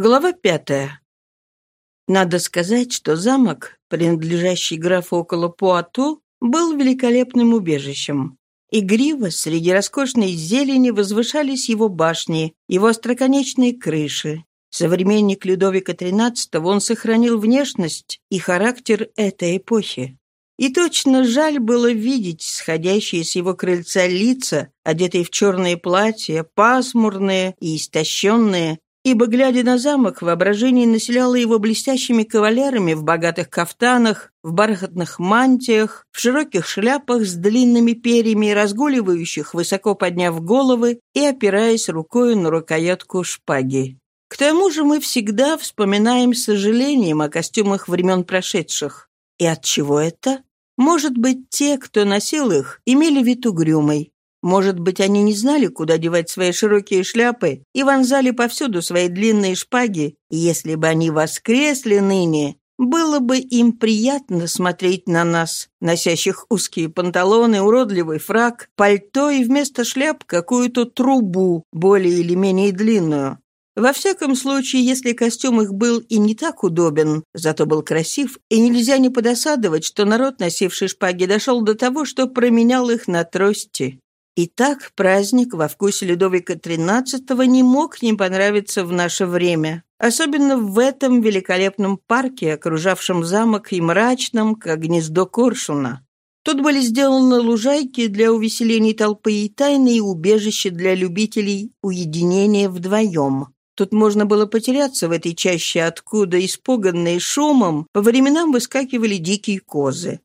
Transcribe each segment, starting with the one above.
Глава пятая. Надо сказать, что замок, принадлежащий графу около Пуату, был великолепным убежищем. Игриво среди роскошной зелени возвышались его башни, его остроконечные крыши. Современник Людовика XIII он сохранил внешность и характер этой эпохи. И точно жаль было видеть сходящие с его крыльца лица, одетые в черные платья, пасмурные и истощенные, ибо, глядя на замок, воображение населяло его блестящими кавалерами в богатых кафтанах, в бархатных мантиях, в широких шляпах с длинными перьями, разгуливающих, высоко подняв головы и опираясь рукой на рукоятку шпаги. К тому же мы всегда вспоминаем с сожалением о костюмах времен прошедших. И от чего это? Может быть, те, кто носил их, имели вид угрюмый, может быть, они не знали, куда девать свои широкие шляпы и вонзали повсюду свои длинные шпаги, если бы они воскресли ныне, было бы им приятно смотреть на нас, носящих узкие панталоны, уродливый фраг, пальто и вместо шляп какую-то трубу, более или менее длинную. Во всяком случае, если костюм их был и не так удобен, зато был красив, и нельзя не подосадовать, что народ, носивший шпаги, дошел до того, что променял их на трости. Итак, праздник во вкусе Людовика XIII не мог не понравиться в наше время. Особенно в этом великолепном парке, окружавшем замок и мрачном, как гнездо коршуна. Тут были сделаны лужайки для увеселений толпы и тайные убежища для любителей уединения вдвоем. Тут можно было потеряться в этой чаще, откуда, испуганные шумом, по временам выскакивали дикие козы.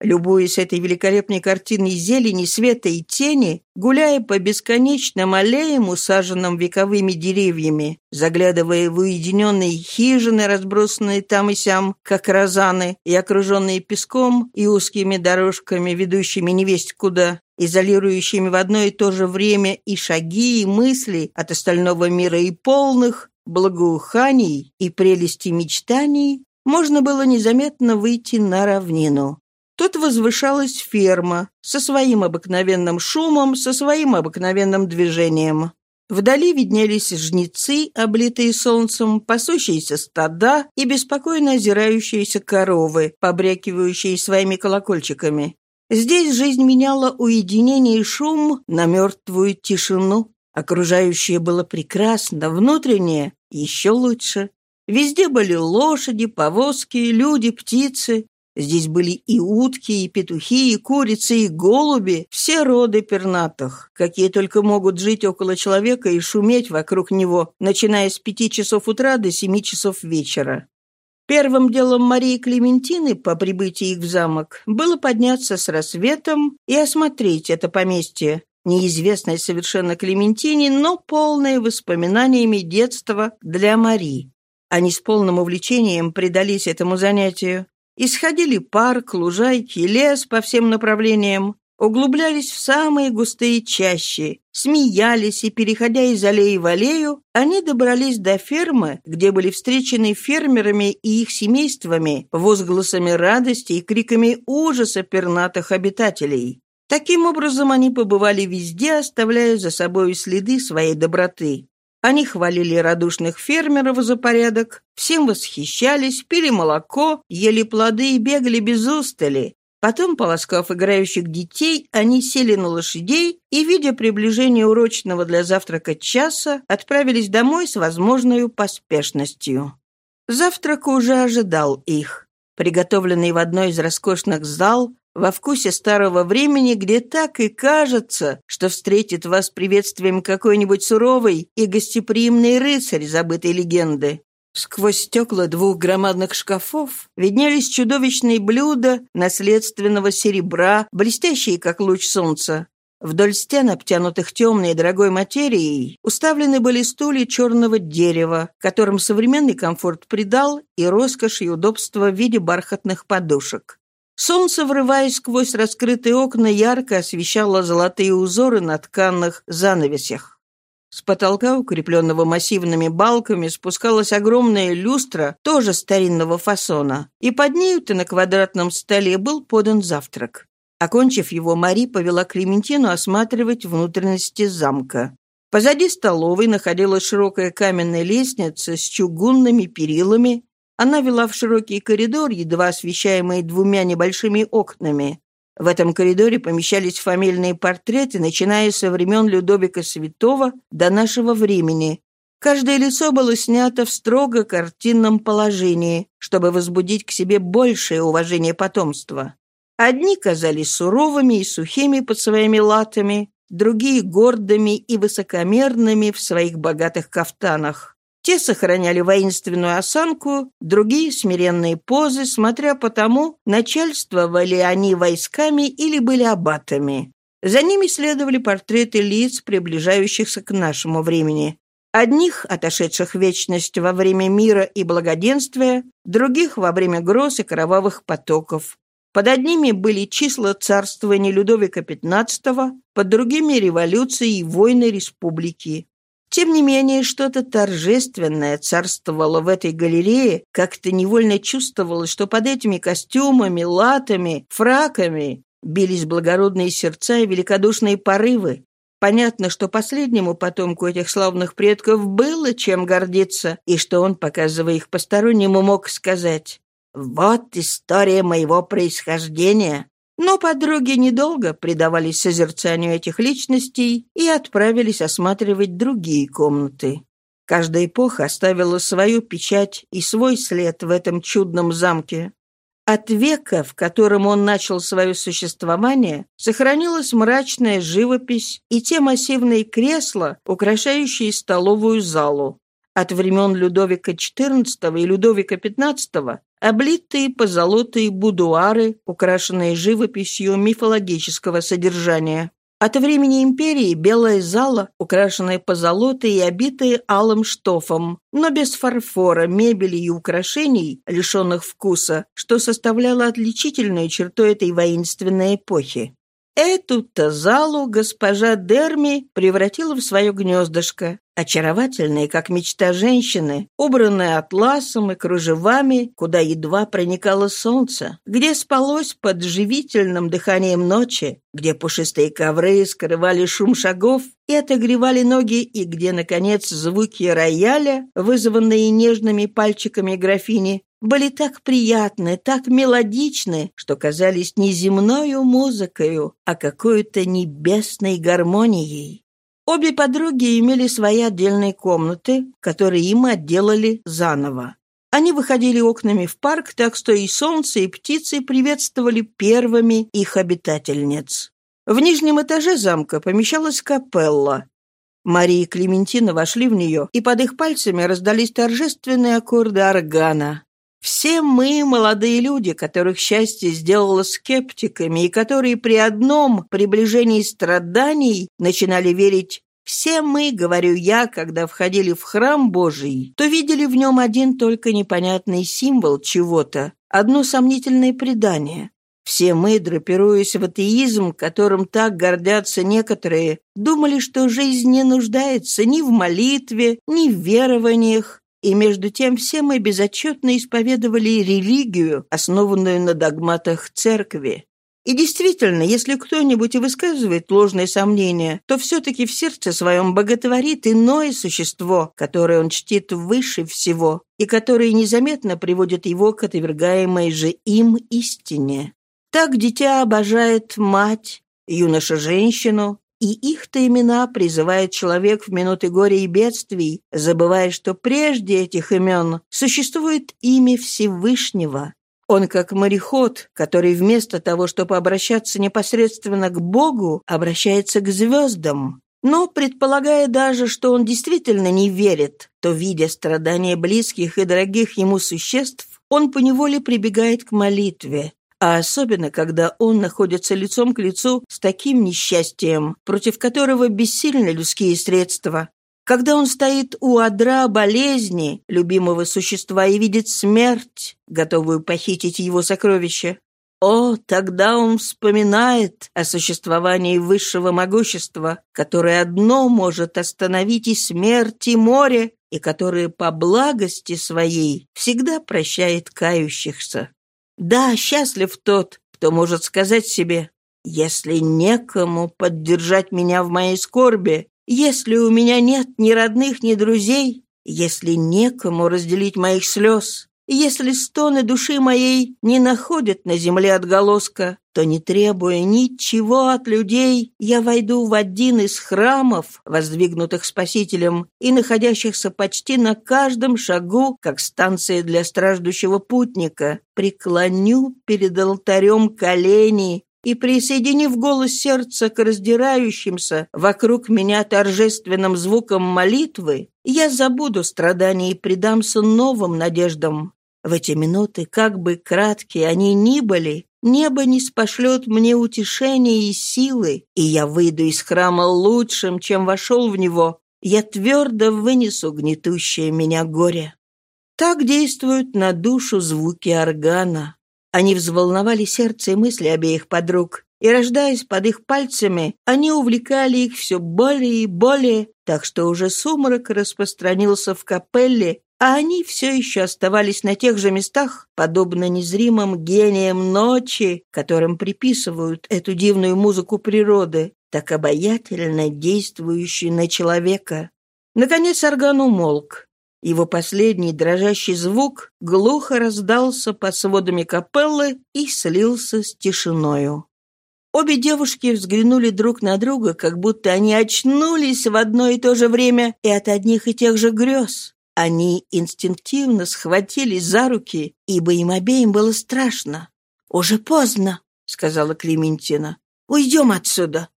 Любуясь этой великолепной картиной зелени, света и тени, гуляя по бесконечным аллеям, усаженным вековыми деревьями, заглядывая в уединенные хижины, разбросанные там и сям, как розаны, и окруженные песком и узкими дорожками, ведущими невесть куда, изолирующими в одно и то же время и шаги, и мысли от остального мира и полных, благоуханий и прелести мечтаний, можно было незаметно выйти на равнину. Тут возвышалась ферма со своим обыкновенным шумом, со своим обыкновенным движением. Вдали виднелись жнецы, облитые солнцем, пасущиеся стада и беспокойно озирающиеся коровы, побрякивающие своими колокольчиками. Здесь жизнь меняла уединение и шум на мертвую тишину. Окружающее было прекрасно, внутреннее еще лучше. Везде были лошади, повозки, люди, птицы. Здесь были и утки, и петухи, и курицы, и голуби, все роды пернатых, какие только могут жить около человека и шуметь вокруг него, начиная с пяти часов утра до семи часов вечера. Первым делом Марии Клементины по прибытии их в замок было подняться с рассветом и осмотреть это поместье, неизвестное совершенно Клементине, но полное воспоминаниями детства для Марии. Они с полным увлечением предались этому занятию. Исходили парк, лужайки, лес по всем направлениям, углублялись в самые густые чащи, смеялись, и, переходя из аллеи в аллею, они добрались до фермы, где были встречены фермерами и их семействами, возгласами радости и криками ужаса пернатых обитателей. Таким образом, они побывали везде, оставляя за собой следы своей доброты. Они хвалили радушных фермеров за порядок, всем восхищались, пили молоко, ели плоды и бегали без устали. Потом, полоскав играющих детей, они сели на лошадей и, видя приближение урочного для завтрака часа, отправились домой с возможной поспешностью. Завтрак уже ожидал их. Приготовленный в одной из роскошных зал, во вкусе старого времени, где так и кажется, что встретит вас приветствием какой-нибудь суровый и гостеприимный рыцарь забытой легенды. Сквозь стекла двух громадных шкафов виднелись чудовищные блюда наследственного серебра, блестящие, как луч солнца. Вдоль стен, обтянутых темной и дорогой материей, уставлены были стулья черного дерева, которым современный комфорт придал и роскошь и удобство в виде бархатных подушек. Солнце, врываясь сквозь раскрытые окна, ярко освещало золотые узоры на тканных занавесях. С потолка, укрепленного массивными балками, спускалась огромная люстра, тоже старинного фасона, и под нею-то на квадратном столе был подан завтрак. Окончив его, Мари повела Клементину осматривать внутренности замка. Позади столовой находилась широкая каменная лестница с чугунными перилами. Она вела в широкий коридор, едва освещаемый двумя небольшими окнами. В этом коридоре помещались фамильные портреты, начиная со времен Людовика Святого до нашего времени. Каждое лицо было снято в строго картинном положении, чтобы возбудить к себе большее уважение потомства. Одни казались суровыми и сухими под своими латами, другие — гордыми и высокомерными в своих богатых кафтанах. Те сохраняли воинственную осанку, другие — смиренные позы, смотря по тому, начальствовали они войсками или были аббатами. За ними следовали портреты лиц, приближающихся к нашему времени. Одних, отошедших в вечность во время мира и благоденствия, других — во время гроз и кровавых потоков. Под одними были числа царствования Людовика XV, под другими — революции и войны республики. Тем не менее, что-то торжественное царствовало в этой галерее, как-то невольно чувствовалось, что под этими костюмами, латами, фраками бились благородные сердца и великодушные порывы. Понятно, что последнему потомку этих славных предков было чем гордиться, и что он, показывая их постороннему, мог сказать «Вот история моего происхождения, но подруги недолго предавались созерцанию этих личностей и отправились осматривать другие комнаты. Каждая эпоха оставила свою печать и свой след в этом чудном замке. От века, в котором он начал свое существование, сохранилась мрачная живопись и те массивные кресла, украшающие столовую залу. От времен Людовика XIV и Людовика XV облитые позолотые будуары, украшенные живописью мифологического содержания. От времени империи белая зала, украшенная позолотой и обитая алым штофом, но без фарфора, мебели и украшений, лишенных вкуса, что составляло отличительную черту этой воинственной эпохи. Эту-то залу госпожа Дерми превратила в свое гнездышко, очаровательная, как мечта женщины, убранная атласом и кружевами, куда едва проникало солнце, где спалось под живительным дыханием ночи, где пушистые ковры скрывали шум шагов и отогревали ноги, и где, наконец, звуки рояля, вызванные нежными пальчиками графини, были так приятны, так мелодичны, что казались не земною музыкою, а какой-то небесной гармонией. Обе подруги имели свои отдельные комнаты, которые им отделали заново. Они выходили окнами в парк, так что и солнце, и птицы приветствовали первыми их обитательниц. В нижнем этаже замка помещалась капелла. Мария и Клементина вошли в нее, и под их пальцами раздались торжественные аккорды органа. Все мы молодые люди, которых счастье сделало скептиками и которые при одном приближении страданий начинали верить все мы, говорю я, когда входили в храм Божий, то видели в нем один только непонятный символ чего-то, одно сомнительное предание. Все мы, драпируясь в атеизм, которым так гордятся некоторые, думали, что жизнь не нуждается ни в молитве, ни в верованиях, и между тем все мы безотчетно исповедовали религию, основанную на догматах церкви. И действительно, если кто-нибудь и высказывает ложные сомнения, то все-таки в сердце своем боготворит иное существо, которое он чтит выше всего, и которое незаметно приводит его к отвергаемой же им истине. Так дитя обожает мать, юноша – женщину, и их-то имена призывает человек в минуты горя и бедствий, забывая, что прежде этих имен существует имя Всевышнего. Он как мореход, который вместо того, чтобы обращаться непосредственно к Богу, обращается к звездам. Но, предполагая даже, что он действительно не верит, то, видя страдания близких и дорогих ему существ, он поневоле прибегает к молитве, а особенно, когда он находится лицом к лицу с таким несчастьем, против которого бессильны людские средства, когда он стоит у одра болезни любимого существа и видит смерть, готовую похитить его сокровища, о, тогда он вспоминает о существовании высшего могущества, которое одно может остановить и смерть, и море, и которое по благости своей всегда прощает кающихся. Да, счастлив тот, кто может сказать себе, «Если некому поддержать меня в моей скорби, если у меня нет ни родных, ни друзей, если некому разделить моих слез, если стоны души моей не находят на земле отголоска, то, не требуя ничего от людей, я войду в один из храмов, воздвигнутых Спасителем и находящихся почти на каждом шагу, как станция для страждущего путника, преклоню перед алтарем колени и, присоединив голос сердца к раздирающимся вокруг меня торжественным звукам молитвы, я забуду страдания и предамся новым надеждам. В эти минуты, как бы краткие они ни были, небо не спошлет мне утешения и силы, и я выйду из храма лучшим, чем вошел в него. Я твердо вынесу гнетущее меня горе. Так действуют на душу звуки органа. Они взволновали сердце и мысли обеих подруг, и, рождаясь под их пальцами, они увлекали их все более и более, так что уже сумрак распространился в капелле, а они все еще оставались на тех же местах, подобно незримым гениям ночи, которым приписывают эту дивную музыку природы, так обаятельно действующую на человека. Наконец орган умолк. Его последний дрожащий звук глухо раздался под сводами капеллы и слился с тишиною. Обе девушки взглянули друг на друга, как будто они очнулись в одно и то же время и от одних и тех же грез. Они инстинктивно схватились за руки, ибо им обеим было страшно. «Уже поздно», — сказала Клементина. «Уйдем отсюда».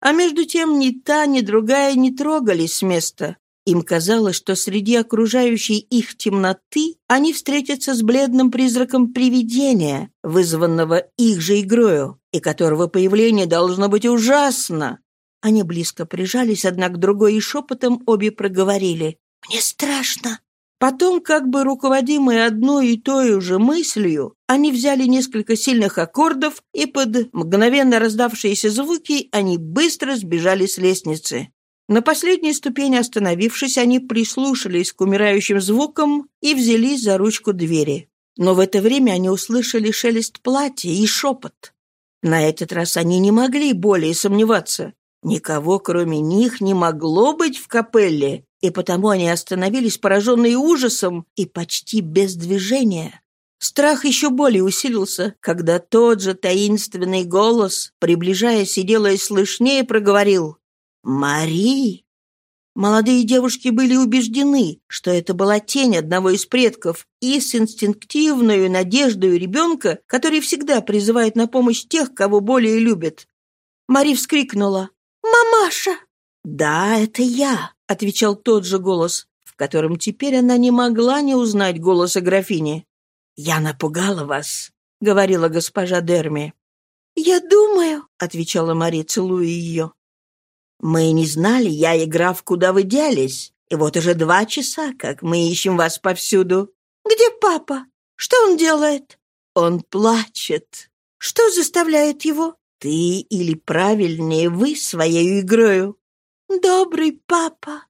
А между тем ни та, ни другая не трогались с места. Им казалось, что среди окружающей их темноты они встретятся с бледным призраком привидения, вызванного их же игрою, и которого появление должно быть ужасно. Они близко прижались одна к другой и шепотом обе проговорили. «Мне страшно». Потом, как бы руководимые одной и той же мыслью, они взяли несколько сильных аккордов, и под мгновенно раздавшиеся звуки они быстро сбежали с лестницы. На последней ступени остановившись, они прислушались к умирающим звукам и взялись за ручку двери. Но в это время они услышали шелест платья и шепот. На этот раз они не могли более сомневаться. Никого, кроме них, не могло быть в капелле, и потому они остановились, пораженные ужасом и почти без движения. Страх еще более усилился, когда тот же таинственный голос, приближаясь и делая слышнее, проговорил «Мари!». Молодые девушки были убеждены, что это была тень одного из предков, и с инстинктивной надеждой ребенка, который всегда призывает на помощь тех, кого более любит. Мари вскрикнула «Мамаша!» «Да, это я», — отвечал тот же голос, в котором теперь она не могла не узнать голоса графини. «Я напугала вас», — говорила госпожа Дерми. «Я думаю», — отвечала Мари, целуя ее. «Мы не знали, я и граф, куда вы делись, и вот уже два часа, как мы ищем вас повсюду». «Где папа? Что он делает?» «Он плачет». «Что заставляет его?» «Ты или, правильнее, вы своей игрою. «Добрый папа!»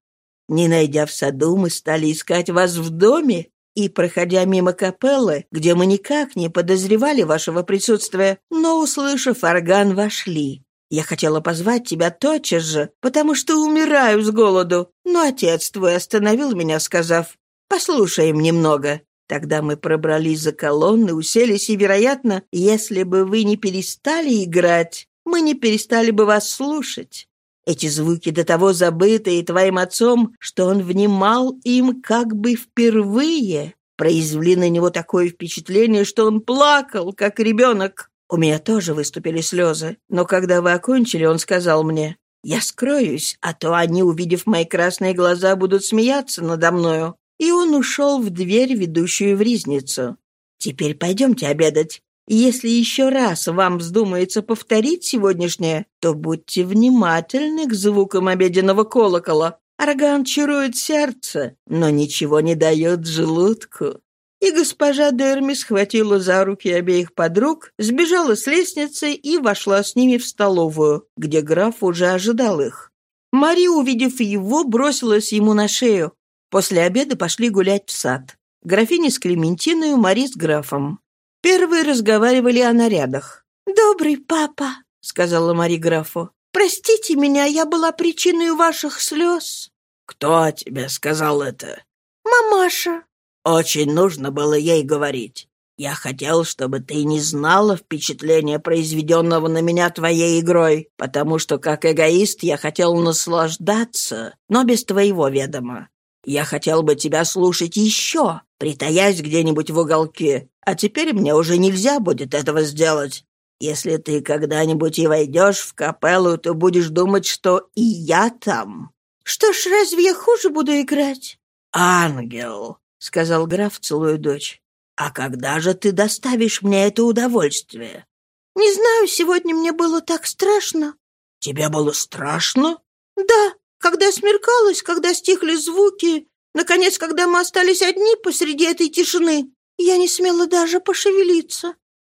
Не найдя в саду, мы стали искать вас в доме, и, проходя мимо капеллы, где мы никак не подозревали вашего присутствия, но, услышав орган, вошли. Я хотела позвать тебя тотчас же, потому что умираю с голоду, но отец твой остановил меня, сказав, «Послушаем немного». Тогда мы пробрались за колонны, уселись, и, вероятно, если бы вы не перестали играть, мы не перестали бы вас слушать. Эти звуки до того забытые твоим отцом, что он внимал им как бы впервые, произвели на него такое впечатление, что он плакал, как ребенок. У меня тоже выступили слезы, но когда вы окончили, он сказал мне, «Я скроюсь, а то они, увидев мои красные глаза, будут смеяться надо мною». И он ушел в дверь, ведущую в ризницу. «Теперь пойдемте обедать. Если еще раз вам вздумается повторить сегодняшнее, то будьте внимательны к звукам обеденного колокола. Орган чарует сердце, но ничего не дает желудку». И госпожа Дерми схватила за руки обеих подруг, сбежала с лестницы и вошла с ними в столовую, где граф уже ожидал их. Мария, увидев его, бросилась ему на шею. После обеда пошли гулять в сад. Графиня с Клементиной, Мари с графом. Первые разговаривали о нарядах. «Добрый папа», — сказала Мари графу. Простите меня, я была причиной ваших слез». «Кто тебе сказал это?» «Мамаша». «Очень нужно было ей говорить. Я хотел, чтобы ты не знала впечатления, произведенного на меня твоей игрой, потому что, как эгоист, я хотел наслаждаться, но без твоего ведома. Я хотел бы тебя слушать еще, притаясь где-нибудь в уголке, а теперь мне уже нельзя будет этого сделать. Если ты когда-нибудь и войдешь в капеллу, то будешь думать, что и я там». «Что ж, разве я хуже буду играть?» «Ангел», — сказал граф, целуя дочь. «А когда же ты доставишь мне это удовольствие?» «Не знаю, сегодня мне было так страшно». «Тебе было страшно?» «Да, когда смеркалось, когда стихли звуки, наконец, когда мы остались одни посреди этой тишины, я не смела даже пошевелиться».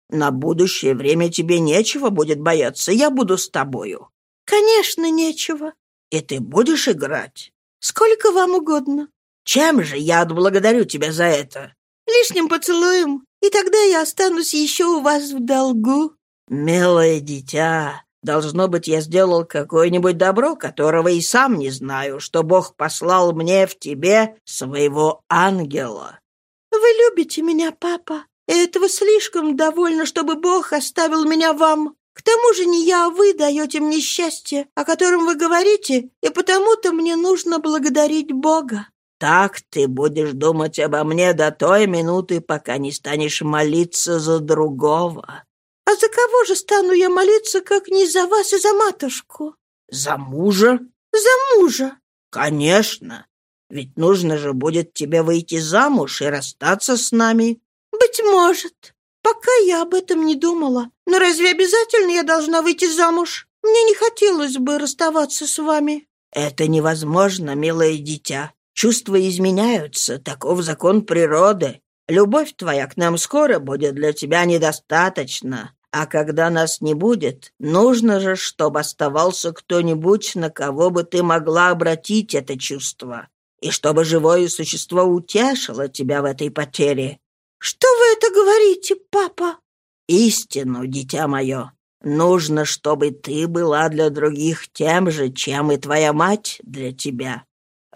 «На будущее время тебе нечего будет бояться, я буду с тобою». «Конечно, нечего». «И ты будешь играть?» «Сколько вам угодно». «Чем же я отблагодарю тебя за это?» лишним поцелуем, и тогда я останусь еще у вас в долгу». «Милое дитя, должно быть, я сделал какое-нибудь добро, которого и сам не знаю, что Бог послал мне в тебе своего ангела». «Вы любите меня, папа, и этого слишком довольно, чтобы Бог оставил меня вам. К тому же не я, а вы даете мне счастье, о котором вы говорите, и потому-то мне нужно благодарить Бога». Так ты будешь думать обо мне до той минуты, пока не станешь молиться за другого. А за кого же стану я молиться, как не за вас и за матушку? За мужа? За мужа. Конечно. Ведь нужно же будет тебе выйти замуж и расстаться с нами. Быть может. Пока я об этом не думала. Но разве обязательно я должна выйти замуж? Мне не хотелось бы расставаться с вами. Это невозможно, милое дитя. Чувства изменяются, таков закон природы. Любовь твоя к нам скоро будет для тебя недостаточно. А когда нас не будет, нужно же, чтобы оставался кто-нибудь, на кого бы ты могла обратить это чувство. И чтобы живое существо утешило тебя в этой потере. «Что вы это говорите, папа?» «Истину, дитя мое. Нужно, чтобы ты была для других тем же, чем и твоя мать для тебя.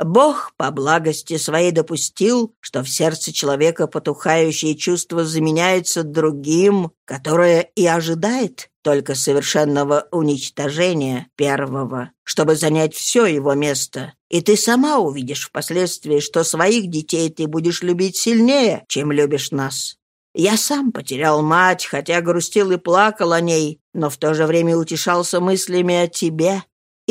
Бог по благости своей допустил, что в сердце человека потухающее чувство заменяется другим, которое и ожидает только совершенного уничтожения первого, чтобы занять все его место. И ты сама увидишь впоследствии, что своих детей ты будешь любить сильнее, чем любишь нас. Я сам потерял мать, хотя грустил и плакал о ней, но в то же время утешался мыслями о тебе,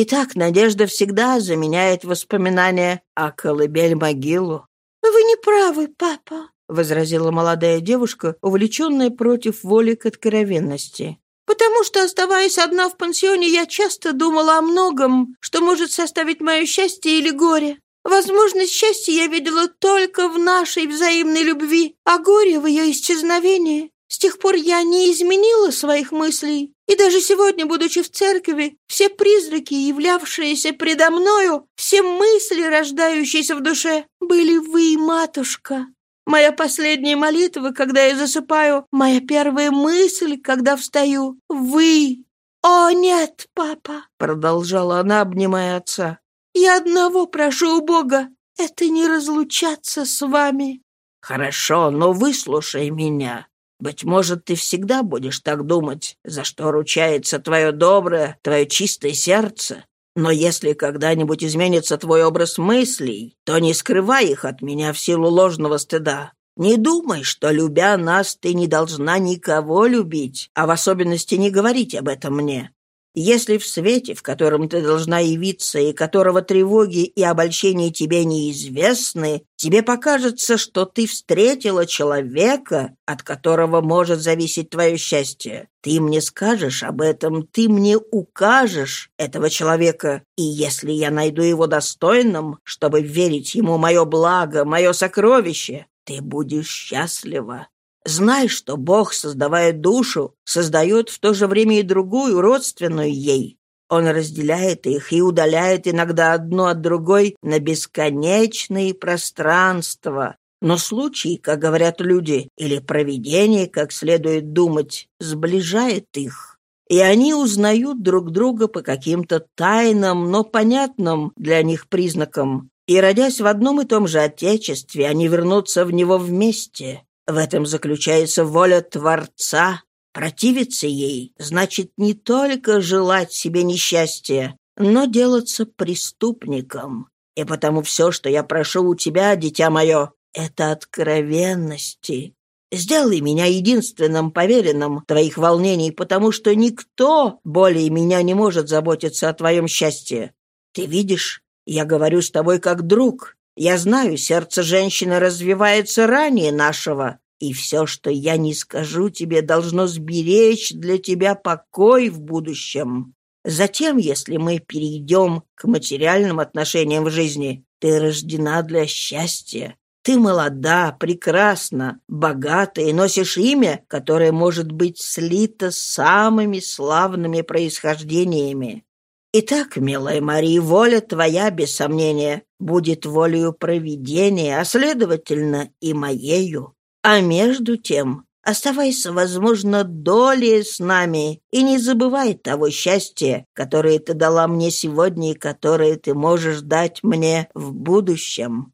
Итак, надежда всегда заменяет воспоминания о колыбель-могилу. «Вы не правы, папа», — возразила молодая девушка, увлеченная против воли к откровенности. «Потому что, оставаясь одна в пансионе, я часто думала о многом, что может составить мое счастье или горе. Возможность счастья я видела только в нашей взаимной любви, а горе в ее исчезновении. С тех пор я не изменила своих мыслей, и даже сегодня, будучи в церкви, все призраки, являвшиеся предо мною, все мысли, рождающиеся в душе, были вы, матушка. Моя последняя молитва, когда я засыпаю, моя первая мысль, когда встаю — вы. «О, нет, папа!» — продолжала она, обнимая отца. «Я одного прошу у Бога — это не разлучаться с вами». «Хорошо, но выслушай меня. Быть может, ты всегда будешь так думать, за что ручается твое доброе, твое чистое сердце. Но если когда-нибудь изменится твой образ мыслей, то не скрывай их от меня в силу ложного стыда. Не думай, что, любя нас, ты не должна никого любить, а в особенности не говорить об этом мне. Если в свете, в котором ты должна явиться, и которого тревоги и обольщения тебе неизвестны, тебе покажется, что ты встретила человека, от которого может зависеть твое счастье, ты мне скажешь об этом, ты мне укажешь этого человека, и если я найду его достойным, чтобы верить ему мое благо, мое сокровище, ты будешь счастлива. Знай, что Бог, создавая душу, создает в то же время и другую, родственную ей. Он разделяет их и удаляет иногда одно от другой на бесконечные пространства. Но случай, как говорят люди, или провидение, как следует думать, сближает их. и они узнают друг друга по каким-то тайным, но понятным для них признакам. И, родясь в одном и том же Отечестве, они вернутся в него вместе. В этом заключается воля Творца. Противиться ей значит не только желать себе несчастья, но делаться преступником. И потому все, что я прошу у тебя, дитя мое, это откровенности. Сделай меня единственным поверенным твоих волнений, потому что никто более меня не может заботиться о твоем счастье. Ты видишь, я говорю с тобой как друг. Я знаю, сердце женщины развивается ранее нашего, и все, что я не скажу тебе, должно сберечь для тебя покой в будущем. Затем, если мы перейдем к материальным отношениям в жизни, ты рождена для счастья, ты молода, прекрасна, богата и носишь имя, которое может быть слито самыми славными происхождениями. Итак, милая Мария, воля твоя, без сомнения, будет волею провидения, а следовательно и моею. А между тем, оставайся, возможно, долей с нами и не забывай того счастья, которое ты дала мне сегодня и которое ты можешь дать мне в будущем.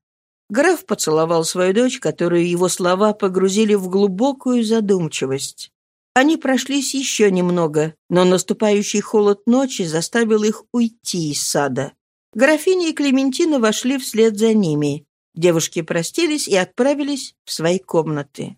Граф поцеловал свою дочь, которую его слова погрузили в глубокую задумчивость. Они прошлись еще немного, но наступающий холод ночи заставил их уйти из сада. Графиня и Клементина вошли вслед за ними. Девушки простились и отправились в свои комнаты.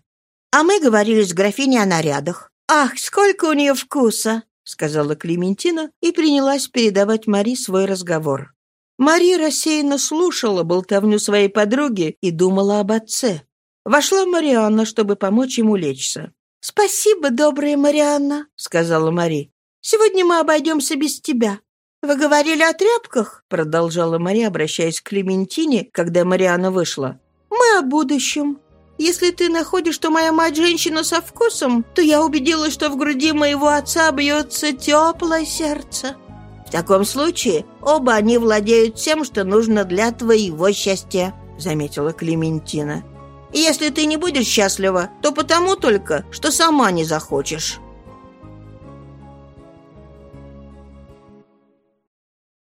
«А мы говорили с графиней о нарядах. Ах, сколько у нее вкуса!» — сказала Клементина и принялась передавать Мари свой разговор. Мария рассеянно слушала болтовню своей подруги и думала об отце. Вошла Марианна, чтобы помочь ему лечься. «Спасибо, добрая Марианна», — сказала Мари. «Сегодня мы обойдемся без тебя. Вы говорили о тряпках?» — продолжала Мария, обращаясь к Клементине, когда Марианна вышла. «Мы о будущем. Если ты находишь, что моя мать женщина со вкусом, то я убедилась, что в груди моего отца бьется теплое сердце». В таком случае оба они владеют тем, что нужно для твоего счастья», — заметила Клементина. «Если ты не будешь счастлива, то потому только, что сама не захочешь».